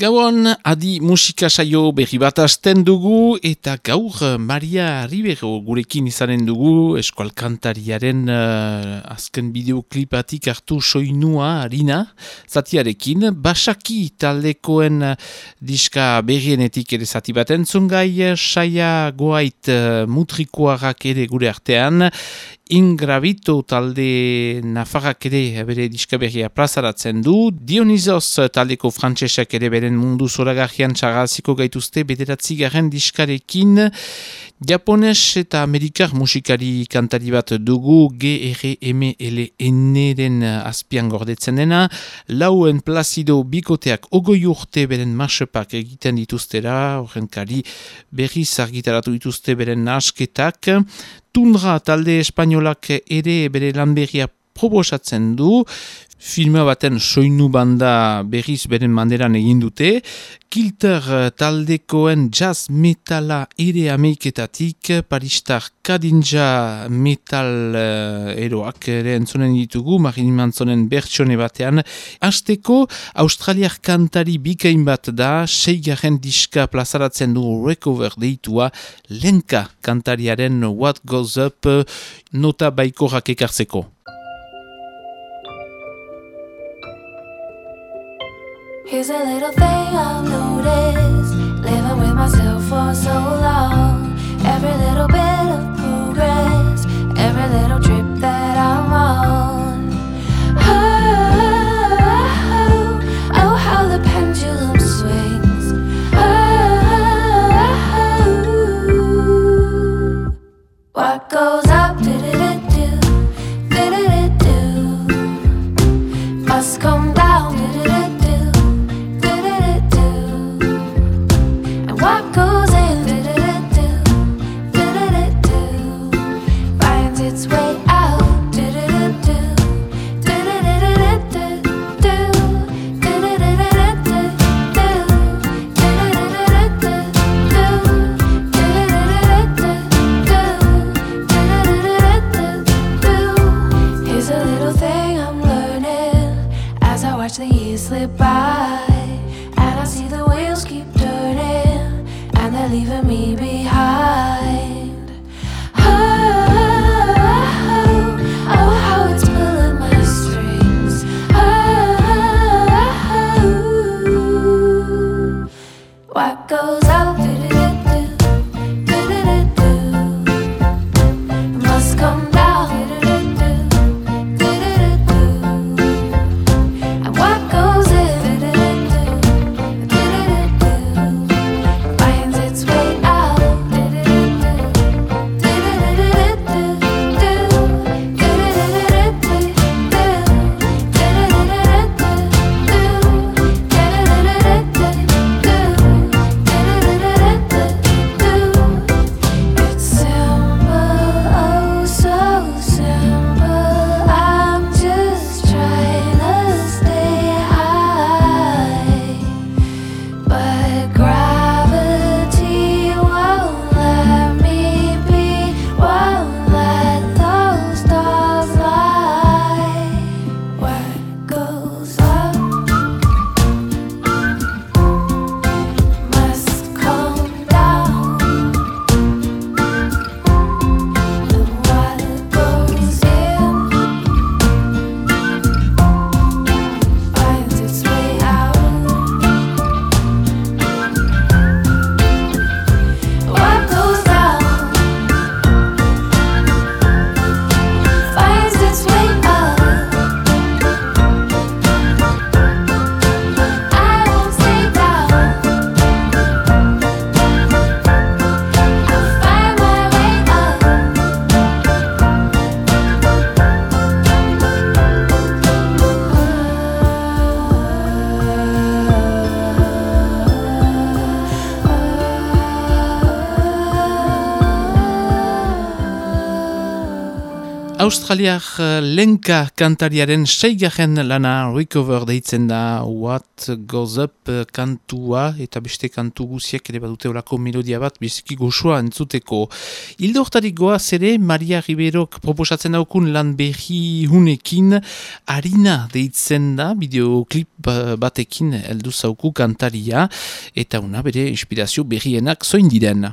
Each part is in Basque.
Gauan adi musika saio berri bat asten dugu eta gaur eh, Maria Ribero gurekin izanen dugu eskualkantariaren uh, azken bideoklipatik hartu soinua harina zatiarekin. Basaki taldekoen uh, diska berrienetik ere zati bat entzungai, saia goait uh, mutrikoarak ere gure artean Ingravito talde nafarrak ere bere diskaberria plazaratzen du. Dionizos taldeko frantsesak ere beren mundu zoragarrian txagaziko gaituzte bederatzi garen diskarekin. Japones eta Amerikar musikari kantari bat dugu GRMLN-ren azpian gordetzen dena. Lauen plazido bikoteak ogoi urte beren marsepak egiten dituztera, horren kari berriz argitaratu dituzte beren nasketak. Tundra talde espainolak ere bere lanberria proposatzen du, filma baten soinu banda berriz beren manderan egin dute, Kilter taldekoen jazz metala ere ameiketatik, paristar kadinja metal uh, eroak ere entzonen ditugu, marin mantzonen bertsone batean. Azteko, australiar kantari bikain bat da, seigaren diska plazaratzen du recover deitua, lenka kantariaren What Goes Up nota baiko ekartzeko. Here's a little thing I've noticed. Living with myself for so long. Every little bit Australiar uh, lenka kantariaren seigarren lana recover deitzen da What Goes Up uh, kantua eta beste kantu guziek ere badute olako melodia bat biziki goxoa entzuteko. Hildo hortarik goaz ere Maria Riberok proposatzen daukun lan berri hunekin harina deitzen da bideoklip ba, batekin heldu zauku kantaria eta una bere inspirazio berrienak zoin diren.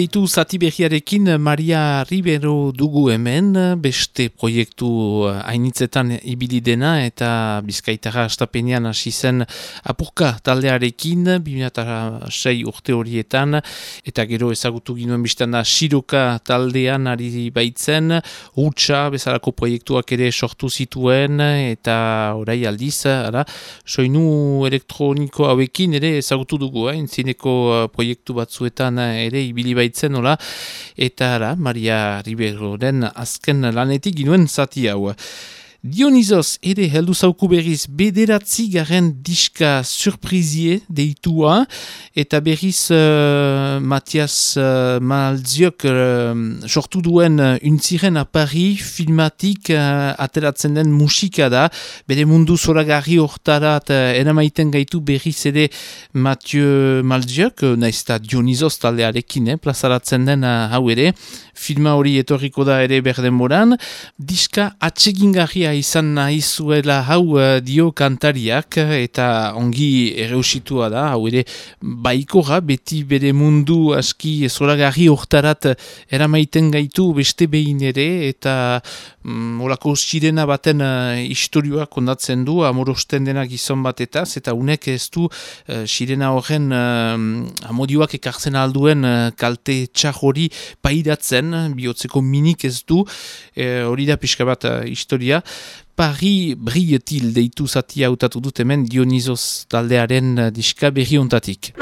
Deitu zati behiarekin Maria Ribero dugu hemen, beste proiektu hainitzetan ibili dena eta bizkaitara astapenean hasi zen apurka taldearekin, 2006 urte horietan, eta gero ezagutu ginuen biztan da Siroka taldean ari baitzen, Utsa bezalako proiektuak ere sortu zituen, eta orai aldiz, ara, soinu elektroniko hauekin ere ezagutu dugu, eh, intzineko proiektu batzuetan ere ibili baitzen nola eta ara, Maria Riberoren azken lanetik ginuen zati hau. Dionizos ere heldu zauku berriz bederatzi garen diska surprizie deitua eta berriz uh, Matias uh, Malziok uh, sortu duen uh, untziren apari filmatik uh, ateratzen den musika da. Bere mundu zoragarri hortarat uh, eramaiten gaitu berriz ere Mathieu Malziok uh, naizta Dionizos taldearekin eh, plazaratzen den uh, hau ere. Filma hori etorriko da ere berden moran. Diska atsegingarria berria izan nahi zuela hau uh, dio kantariak eta ongi ereusitua da, hau ere baikora beti bere mundu aski zoragarri hortarat eramaiten gaitu beste behin ere eta um, olako sirena baten uh, historioa kondatzen du, amorosten dena gizon batetaz eta unek ez du uh, sirena horren uh, amodioak ekartzen alduen uh, kalte txahori pairatzen, bihotzeko minik ez du, hori da pixka bat uh, historia. Pari brilletil deitu zatia hautatu dut hemen Dionizos taldearen diska berri ontatik.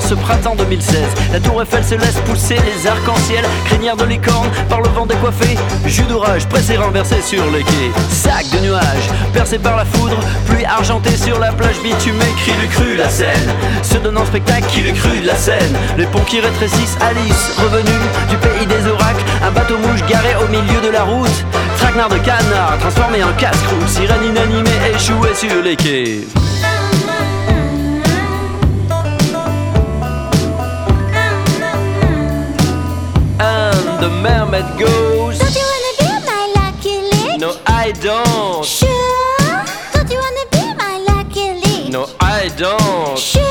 Ce printemps 2016. La tour Eiffel se laisse pousser les arcs-en-ciel, crinière de licorne par le vent décoiffé. Jus d'orage pressé renversé sur les quais. Sac de nuages percé par la foudre, pluie argentée sur la plage bitumée. Crie le cru la scène, se donne en spectacle qui le cru la scène. Les ponts qui rétrécissent, Alice revenue du pays des oracles. Un bateau mouche garé au milieu de la route. Traquenard de canard transformé en casse-croûte. Sirène inanimée échouée sur les quais. the mermaid goes. Don't you wanna be my lucky lick? No, I don't. Sure. Don't you wanna be my lucky lick? No, I don't. Sure.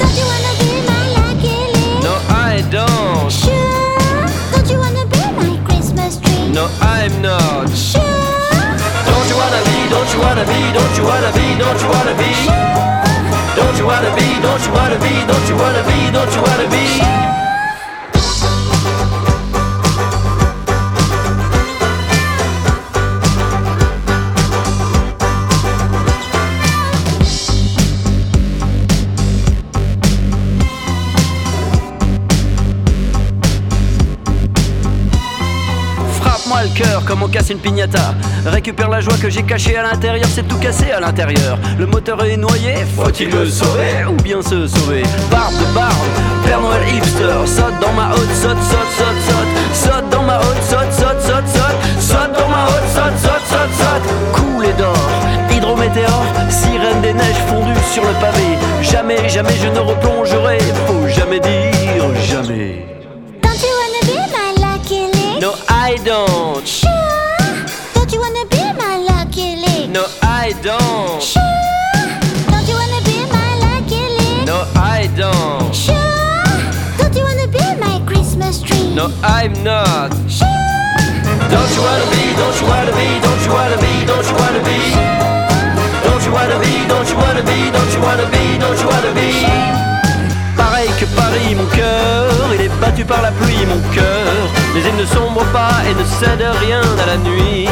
Don't you wanna be my lucky lick? No, I don't. Sure. Don't you wanna be my Christmas tree? No, I'm not. Sure. Don't you wanna be? Don't you wanna be? Don't you wanna be? Don't you wanna be? Sure. Don't you wanna be? Don't you wanna be? Don't you wanna be? Don't you wanna be? Sure. On casse une pignata. Récupère la joie que j'ai cachée à l'intérieur, c'est tout cassé à l'intérieur. Le moteur est noyé, faut-il le sauver ou bien se sauver? Barbe de barbe, Père Noël hipster, saute dans ma haute, saute, saute, saute, saute, saute dans ma haute, saute, saute, saute, saute, saute dans ma haute, saute, saute, saute, saute, coulé d'or, hydrométéore, sirène des neiges fondues sur le pavé. Jamais, jamais je ne replongerai, faut jamais dire jamais. No, I don't. Don't. Sure. Don't you wanna be my lucky lick? No, I don't. Sure. Don't you wanna be my Christmas tree? No, I'm not. Sure. Don't you wanna be? Don't you wanna be? Don't you wanna be? Don't you wanna be? Don't you wanna be? Don't you wanna be? Don't you wanna be? Don't you wanna be? Pareil que Paris, mon cœur, il est battu par la pluie, mon cœur. Mais il ne sombre pas et ne cède rien à la nuit.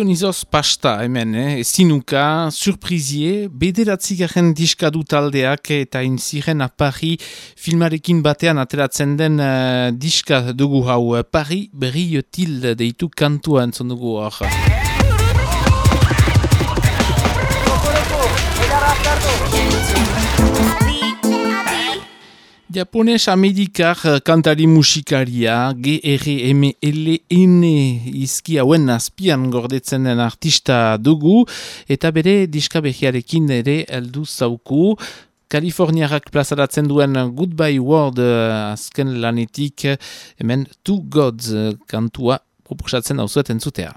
Dionisos pasta hemen, eh? zinuka, surprizie, bederatzi garen diskadu taldeak eta inziren apari filmarekin batean ateratzen den uh, diska dugu hau. Pari berri jotil deitu kantua entzun dugu hor. Japones Amerikar eh, kantari musikaria GRMLN izki hauen azpian gordetzen den artista dugu eta bere diska behiarekin ere eldu zauku. Kaliforniarak plazaratzen duen Goodbye World eh, azken lanetik hemen Two Gods eh, kantua proposatzen dauzuet entzutea.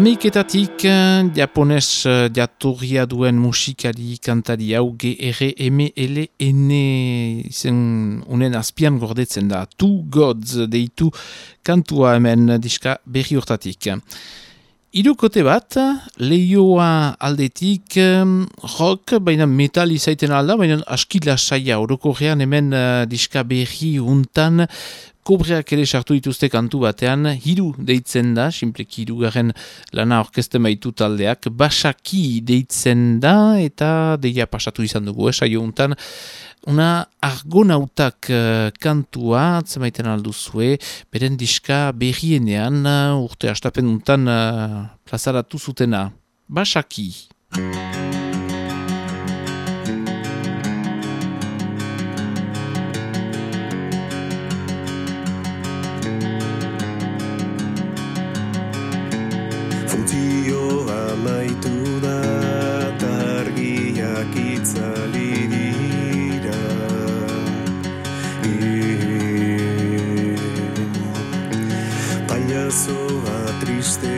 Ameriketatik eh, japones eh, jatorria duen musikari kantari hau GRMLN izen unen azpian gordetzen da Two Gods deitu kantua hemen diska berri urtatik. Irukote bat, lehioa aldetik rock, baina metal izaiten alda, baina askila saia orokorrean hemen uh, diska berri untan kobreak ere sartu dituzte kantu batean, hiru deitzen da, simpleki garen lana orkeste maitu taldeak, basaki deitzen da, eta deia pasatu izan dugu, esaio untan, una argonautak uh, kantua, zemaiten alduzue, beren diska berrienean, uh, urte astapen untan uh, plazaratu zutena, basaki. Partizioa amaitu da eta argiak itzali dira. Painazoa triste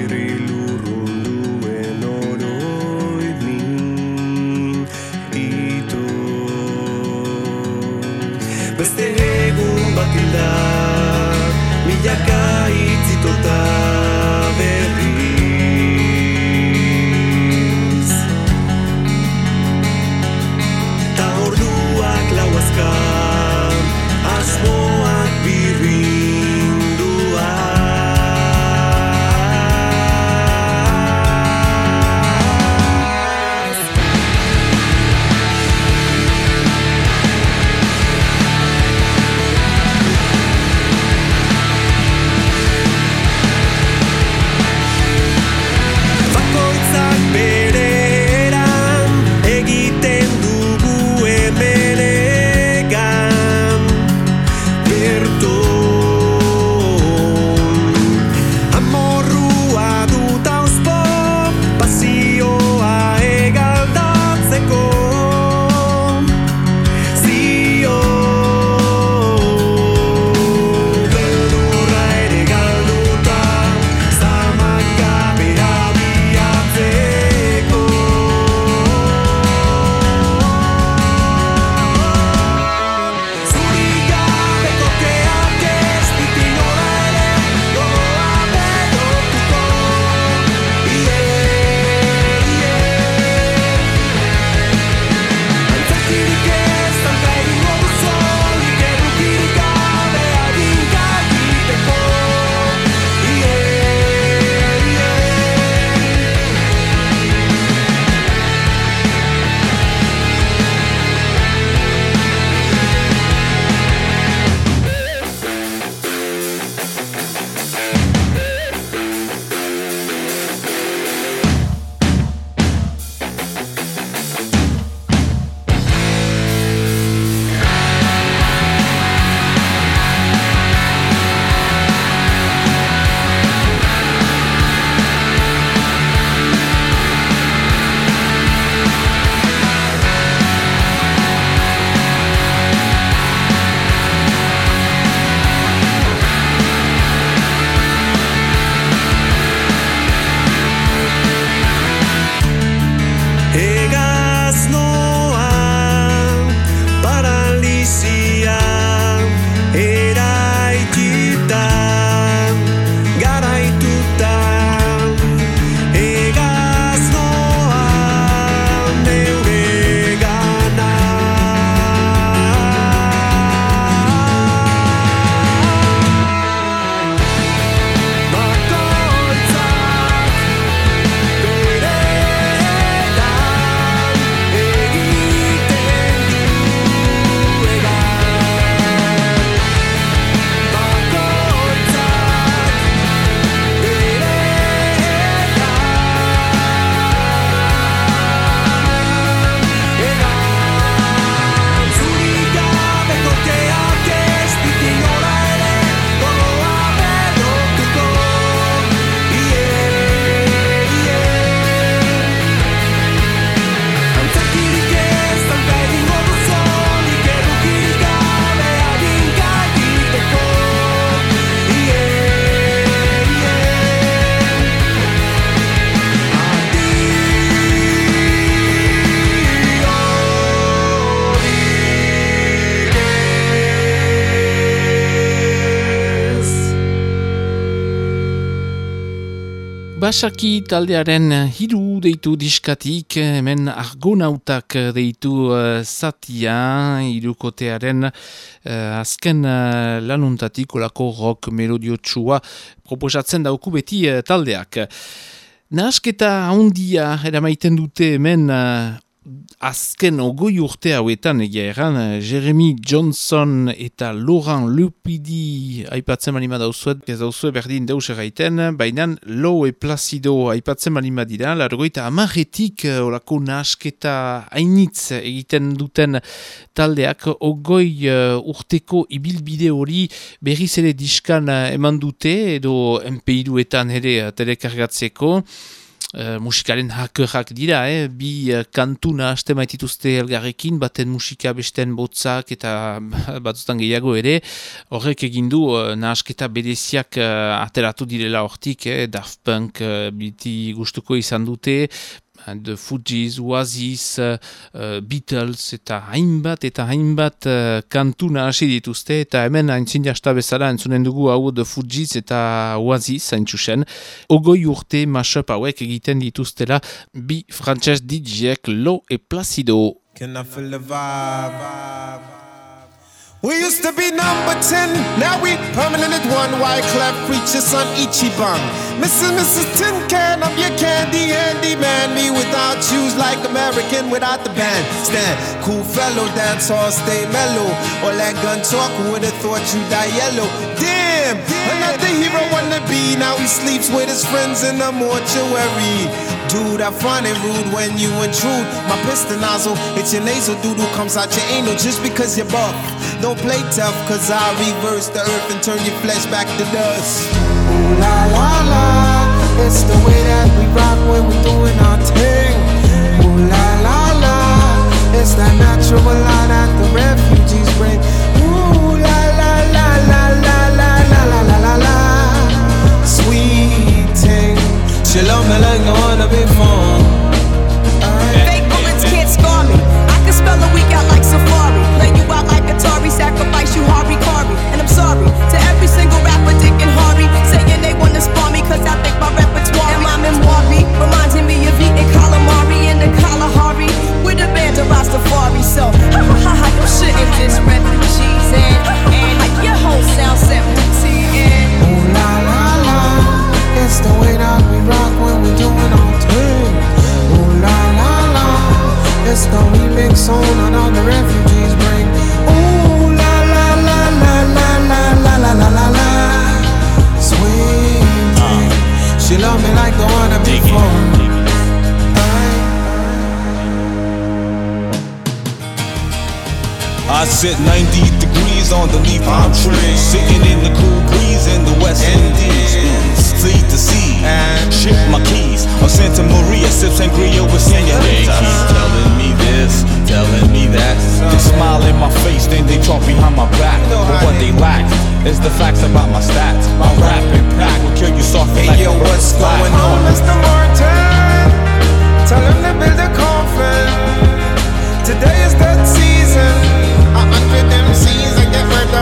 irrilurrunduen oroimin ito. Beste egun bat todo. Basaki taldearen hiru deitu diskatik, hemen argonautak deitu uh, zatia, hirukotearen uh, azken uh, lanuntatik olako rock melodiotsua proposatzen dauku beti uh, taldeak. Nahasketa handia eramaiten dute hemen azken ogoi urte hauetan egia erran, Jeremy Johnson eta Laurent Lupidi aipatzen manima dauzuet, ez dauzuet berdin deus erraiten, baina Low e Placido aipatzen manima dira, largoita amaretik eh, olako nasketa hainitz egiten duten taldeak ogoi uh, urteko ibilbide hori berriz ere diskan eman dute edo MP2etan ere telekargatzeko, Uh, musikaren hakerrak dira, eh? bi uh, kantuna haste maitituzte elgarrekin, baten musika besten botzak eta batzutan gehiago ere, horrek egindu uh, nahasketa bedeziak uh, ateratu direla hortik, eh? Daft Punk uh, biti gustuko izan dute, The Fugees, Oasis, uh, Beatles eta hainbat eta hainbat uh, kantuna hasi dituzte eta hemen haintzin jasta bezala entzunen dugu hau The Fugees eta Oasis haintzusen. Ogoi urte mashup hauek egiten dituztela bi frantxez DJek Lo e Placido. Can I feel the vibe? We used to be number 10, now we permanent at one. White clef preachers on Ichiban. Mrs. Mrs. Tin Can, I'm your candy handy man. Me without shoes, like American without the band. Stand, cool fellow, dance all stay mellow. All that gun talk, who would have thought you die yellow? Damn, another hero wanna be. Now he sleeps with his friends in the mortuary. Dude, I find it rude when you intrude. My piston nozzle, it's your nasal doodle comes out your anal just because you're buff. Don't play tough, cause I reverse the earth and turn your flesh back to dust. Ooh la la la, it's the way that we rock when we're doing our thing. Ooh la la la, it's that natural law that the refugees She love me like no other before. Fake bullets can't scar me. I can spell a week out like Safari. Play you out like Atari, sacrifice you Harvey Kari. And I'm sorry to every single rapper, Dick and Harvey, saying they wanna spar me cause I think my sit 90 degrees underneath palm trees, sitting in the cool breeze in the West Indies. Sea to sea, ship my keys. On Santa Maria, sip sangria with senoritas. Telling me this, telling me that. They smile in my face, then they talk behind my back. But what they lack is the facts about my stats. My rap impact will kill you like Hey yo, a what's going on, Mr. Martin? Tell him to build a coffin. Today is that season.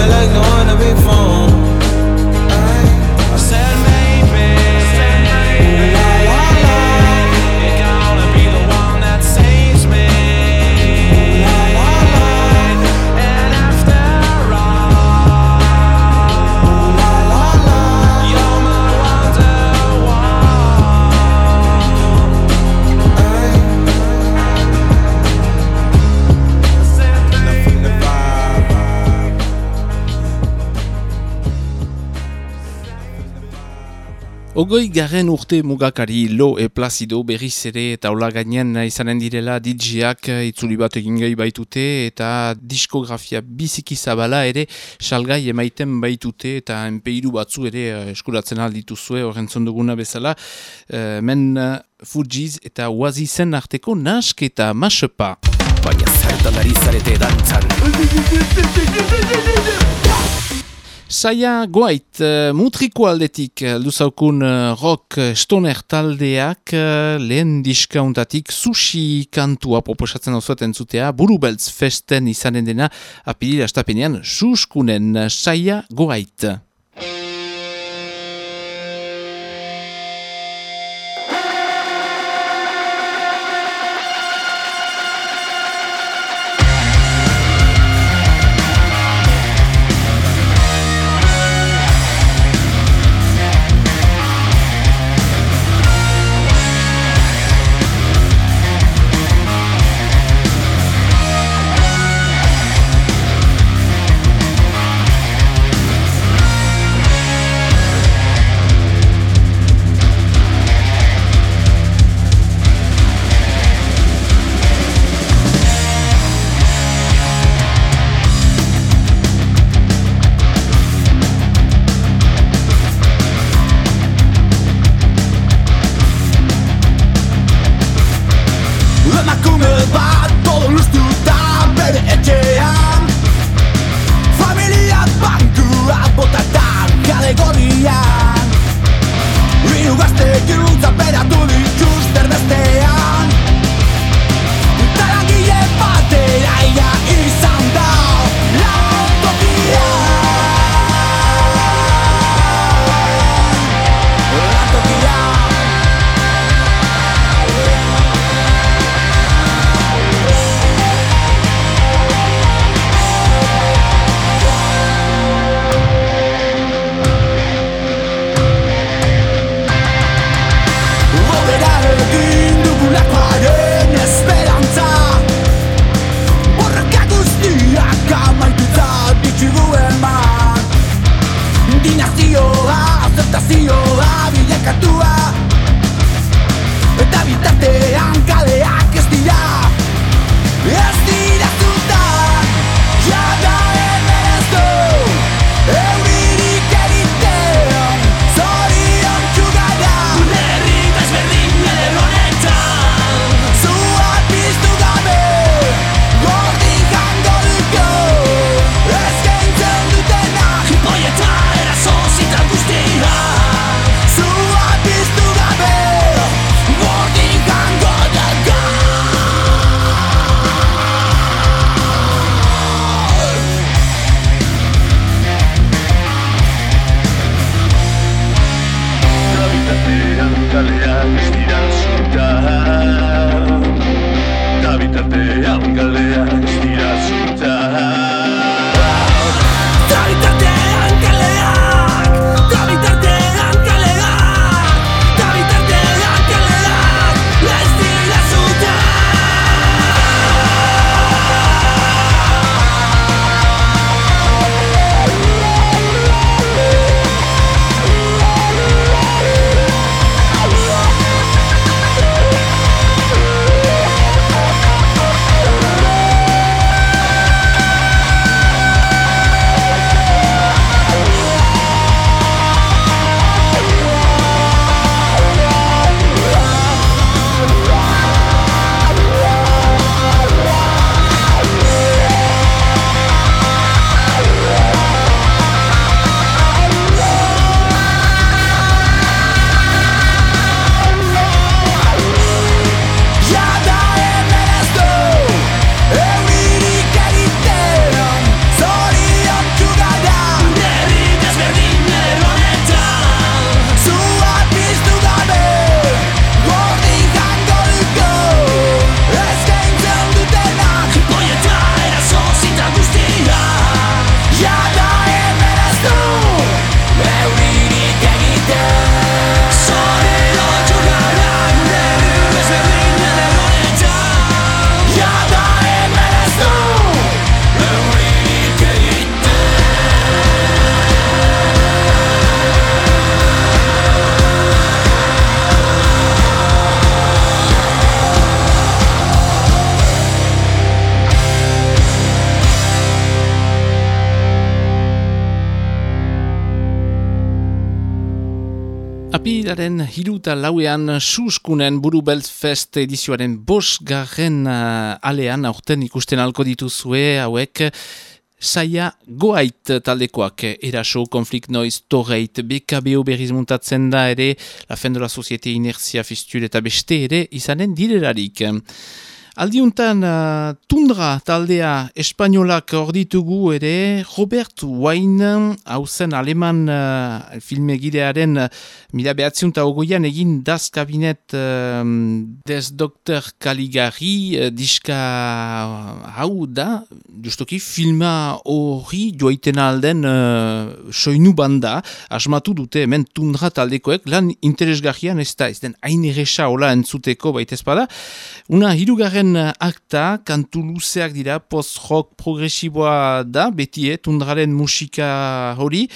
feel like no one to be fun. Ogoi garen urte mugakari lo e plazido berriz ere taula gainean izanen direla DJak itzuli bat egin gai baitute eta diskografia biziki zabala ere salgai emaiten baitute eta enpeiru batzu ere eh, eskuratzen aldituzue horrentzon duguna bezala uh, men uh, Fujiz eta Oazizen arteko nask eta masepa. Baina zertan ari zarete dantzan Saia goait, uh, mutriko aldetik uh, luzaukun uh, rock stoner taldeak lehen diskauntatik sushi kantua proposatzen osueten zutea, buru beltz festen izanen dena apirila estapenean suskunen saia goait. I stay you Apilaren hiruta lauean suskunen buru fest edizioaren bos garren uh, alean aurten ikusten alko dituzue hauek saia goait taldekoak eraso, konflikt noiz, torreit, BKBO berriz muntatzen da ere, la fin de la societe inertzia fistur eta beste ere izanen direlarik. Aldiuntan uh, tundra taldea espainolak orditugu ere Robert Wayne hauzen aleman uh, filmegidearen uh, mila behatziunta ogoian egin das kabinet uh, des Dr. Caligari uh, diska hau da justoki filma hori joaiten alden uh, soinu banda asmatu dute hemen tundra taldekoek lan interesgarrian ez da ez den hain erresa hola entzuteko baitezpada una hirugarren akta, kantu luzeak dira, post-rock progresiboa da, beti, eh, tundraren musika hori,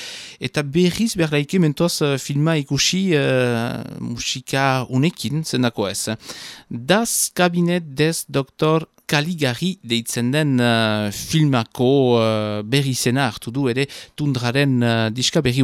eta berriz berlaike mentoaz uh, filma ikusi uh, musika unekin, zendako ez. Das kabinet des doktor Kaligari deitzen den uh, filmako uh, berri zena hartu du ere tundraren uh, diska berri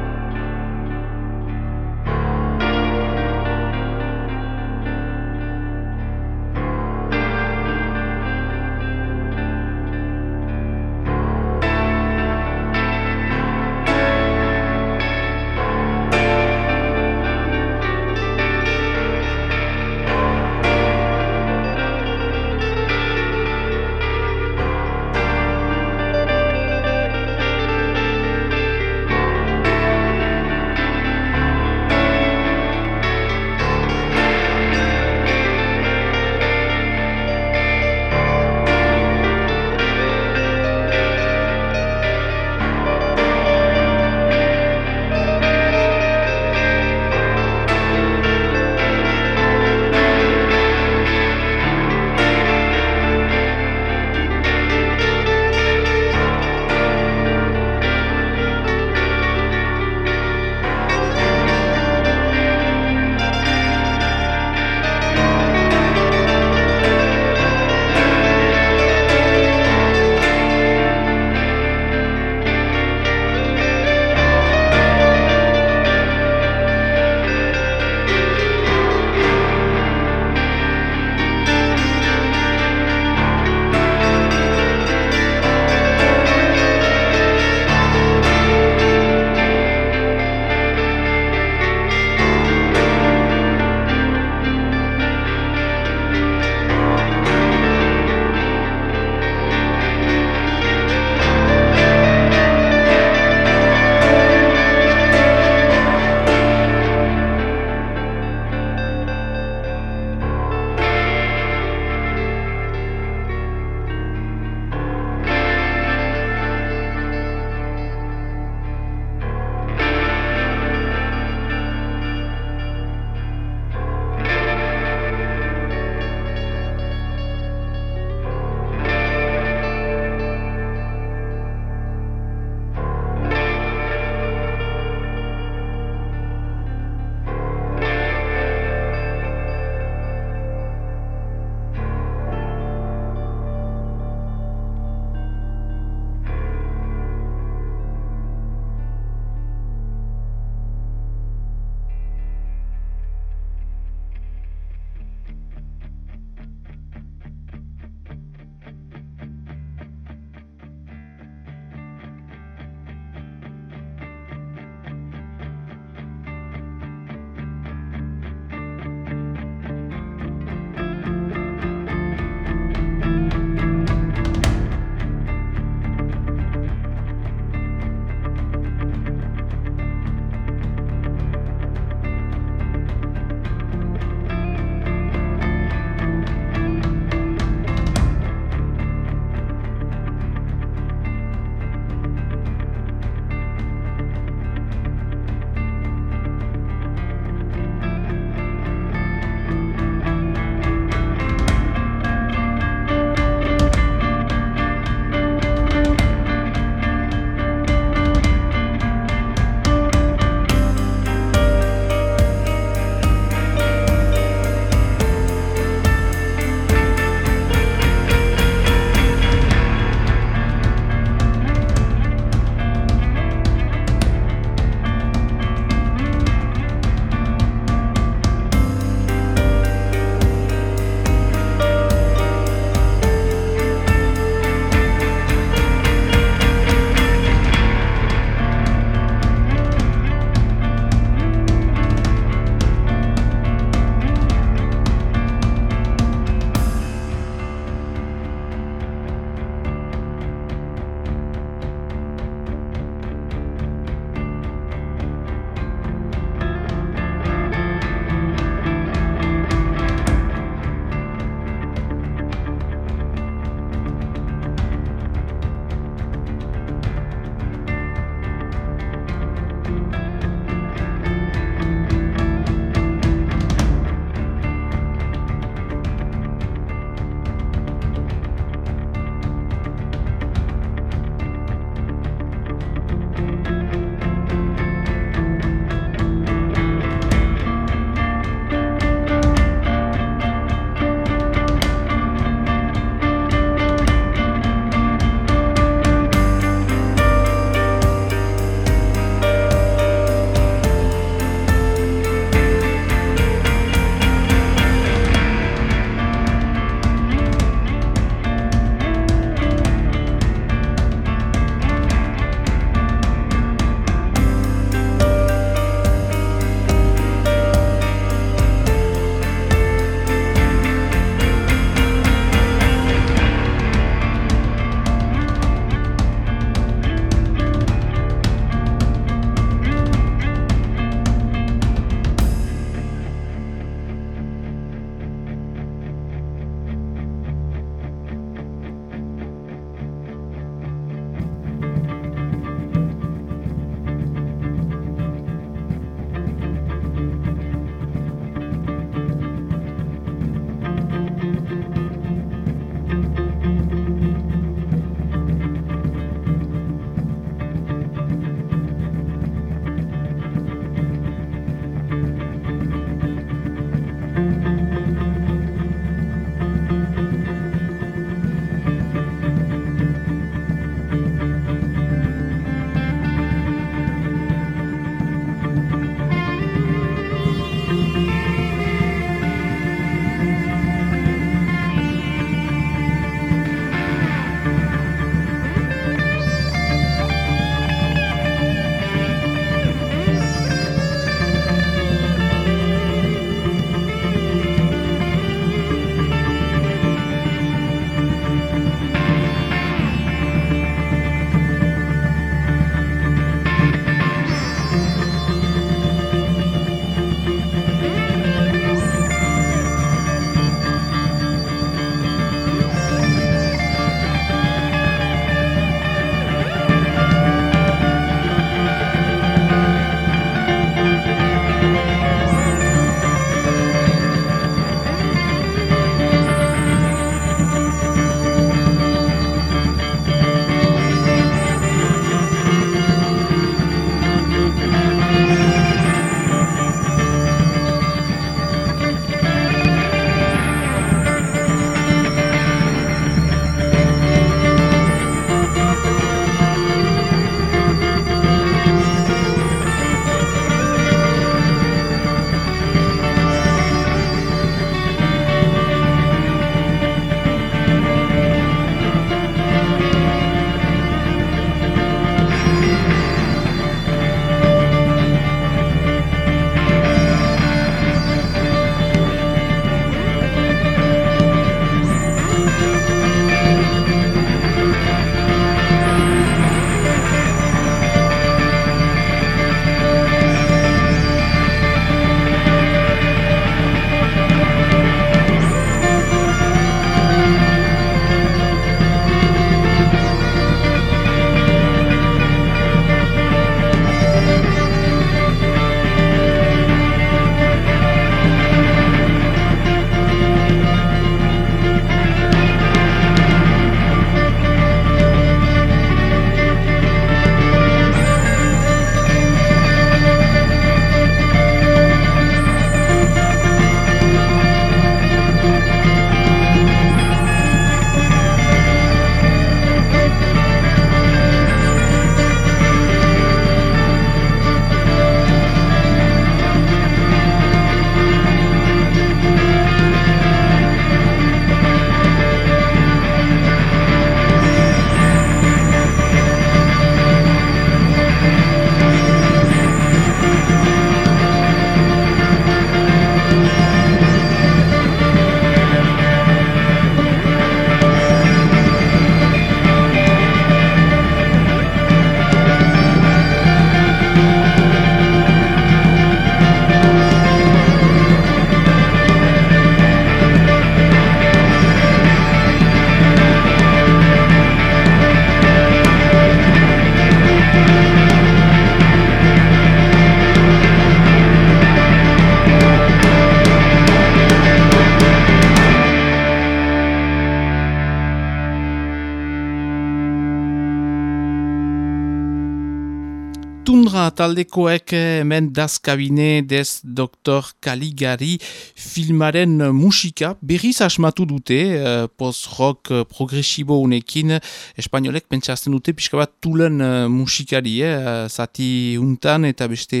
taldekoek hemen dazkabine dez Dr. Kaligari filmaren musika berriz asmatu dute uh, post-rock progresibo unekin espainolek pentsazten dute pixka bat tulen uh, musikari eh, zati untan eta beste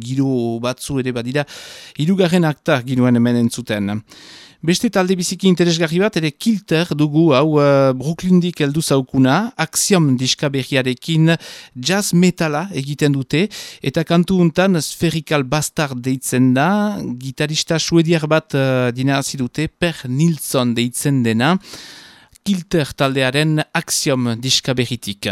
giro batzu ere badira irugarren akta ginuen hemen entzuten. Beste talde biziki interesgarri bat, ere kilter dugu hau uh, Brooklyndik heldu zaukuna, Axiom diskaberriarekin jazz metala egiten dute, eta kantu untan spherical bastard deitzen da, gitarista suediar bat uh, dina dute, Per Nilsson deitzen dena, kilter taldearen Axiom diskaberritik.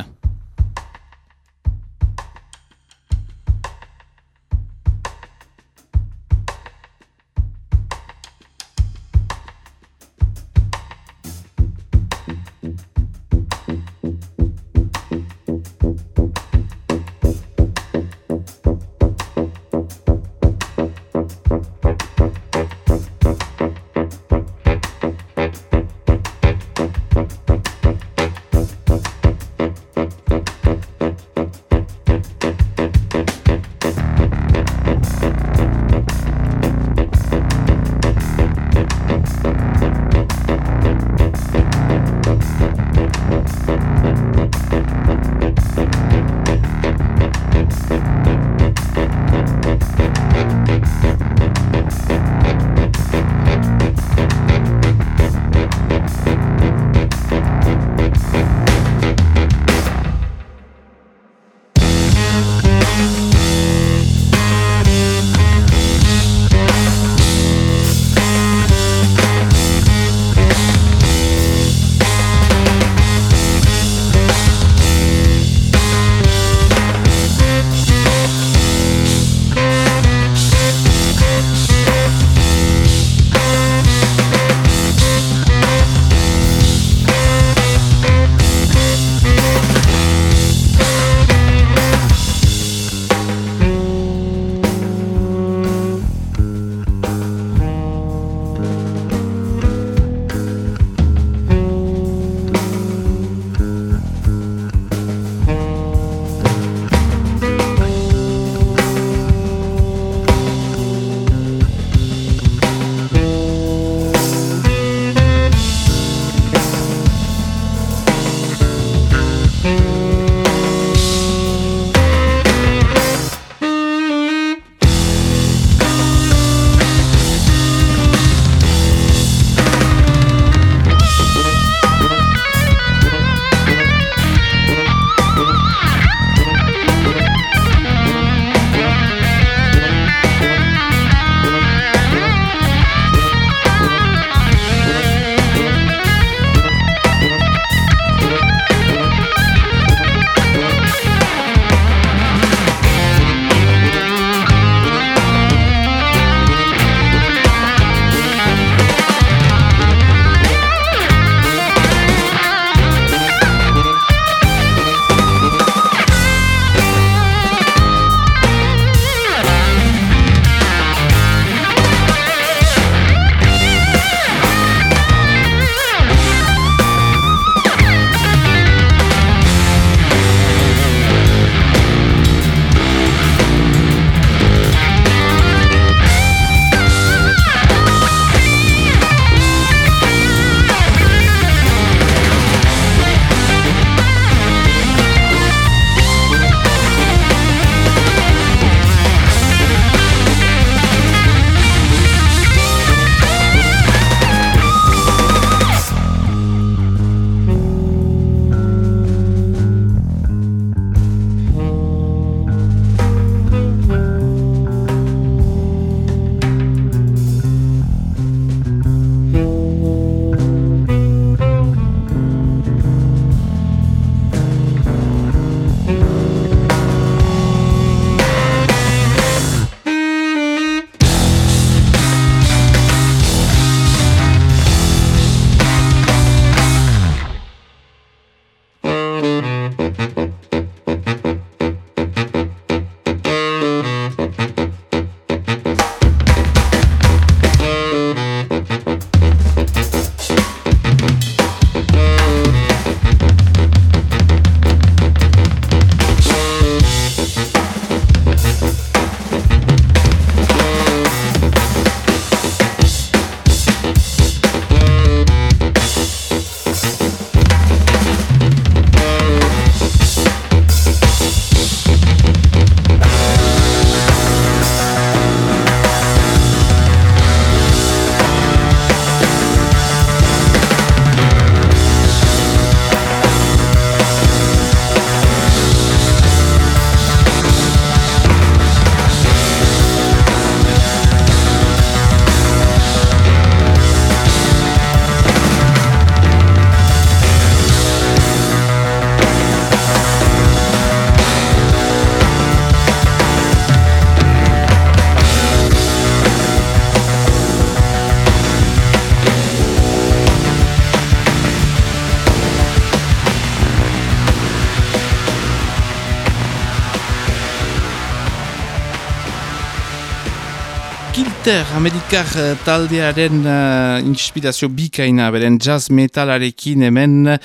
Kilter, Amerikar eh, taldearen uh, inspirazio bikaina, beren jazz metalarekin hemen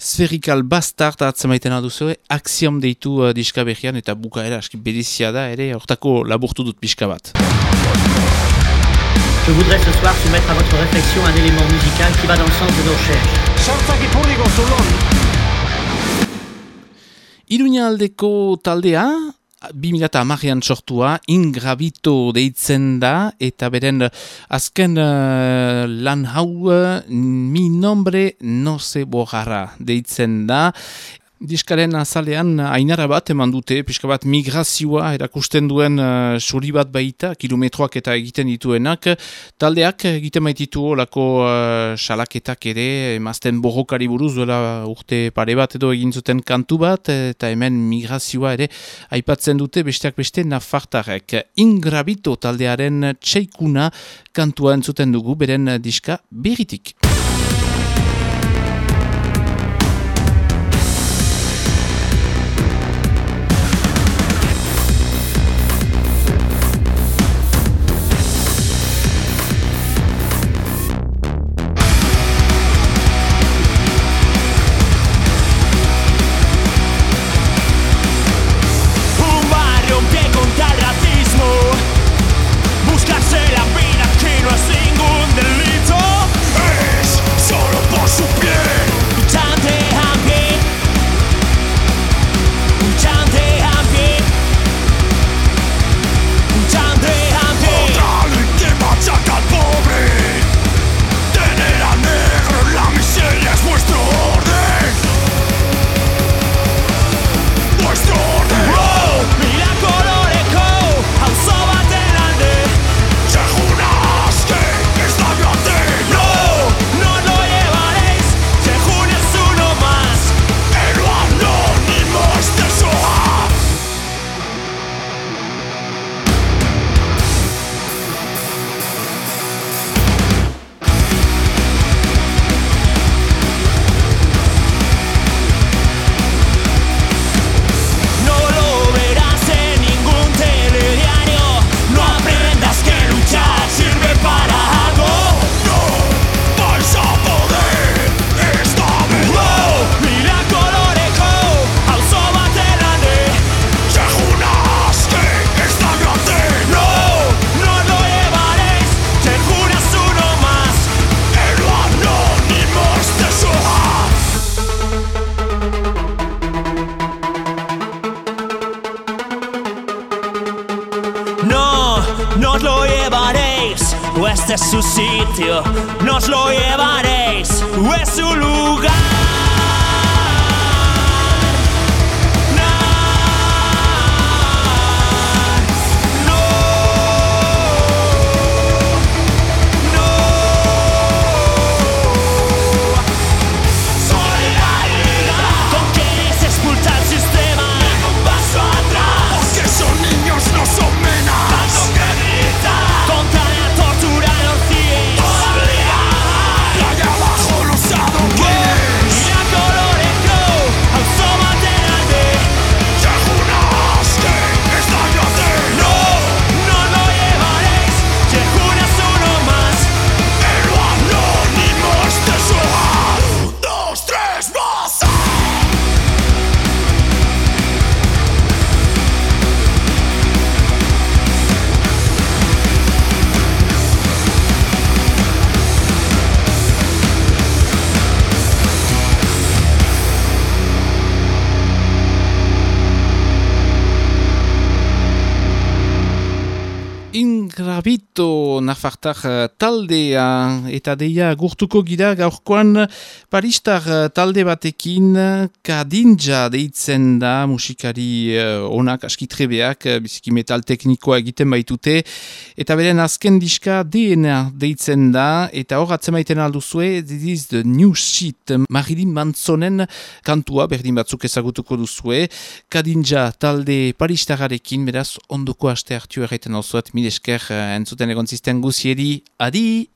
Spherical Bastard atzemaiten aduzue, Axiom deitu uh, diska behian eta bukaera aski berizia da ere, hortako laburtu dut pixka bat. Je voudrais ce soir soumettre à votre réflexion un élément musical qui va dans le sens de nos recherches. Iruña aldeko taldea, 2008an sortua, ingravito deitzen da, eta beren azken uh, lan hau uh, mi nombre no se bogarra deitzen da, Diskaren azalean ainara bat eman dute, pixka bat migrazioa erakusten duen uh, suri bat baita, kilometroak eta egiten dituenak. Taldeak egiten baititu olako uh, salaketak ere, emazten borrokari buruz duela urte pare bat edo egin zuten kantu bat, eta hemen migrazioa ere aipatzen dute besteak beste nafartarek. Ingrabito taldearen txeikuna kantua entzuten dugu beren diska beritik. Nafartar eh, taldea. Eta deia gurtuko gira gaurkoan paristar eh, talde batekin kadinja deitzen da musikari onak askitrebeak biziki metal teknikoa egiten baitute. Eta beren azken diska DNA deitzen da. Eta hor atzemaiten alduzue this is the new shit. Marilyn Mansonen kantua berdin batzuk ezagutuko duzue. Kadinja talde paristararekin beraz ondoko aste hartu erraiten alzuet mil esker eh, entzuten egon zisten guzieri adi!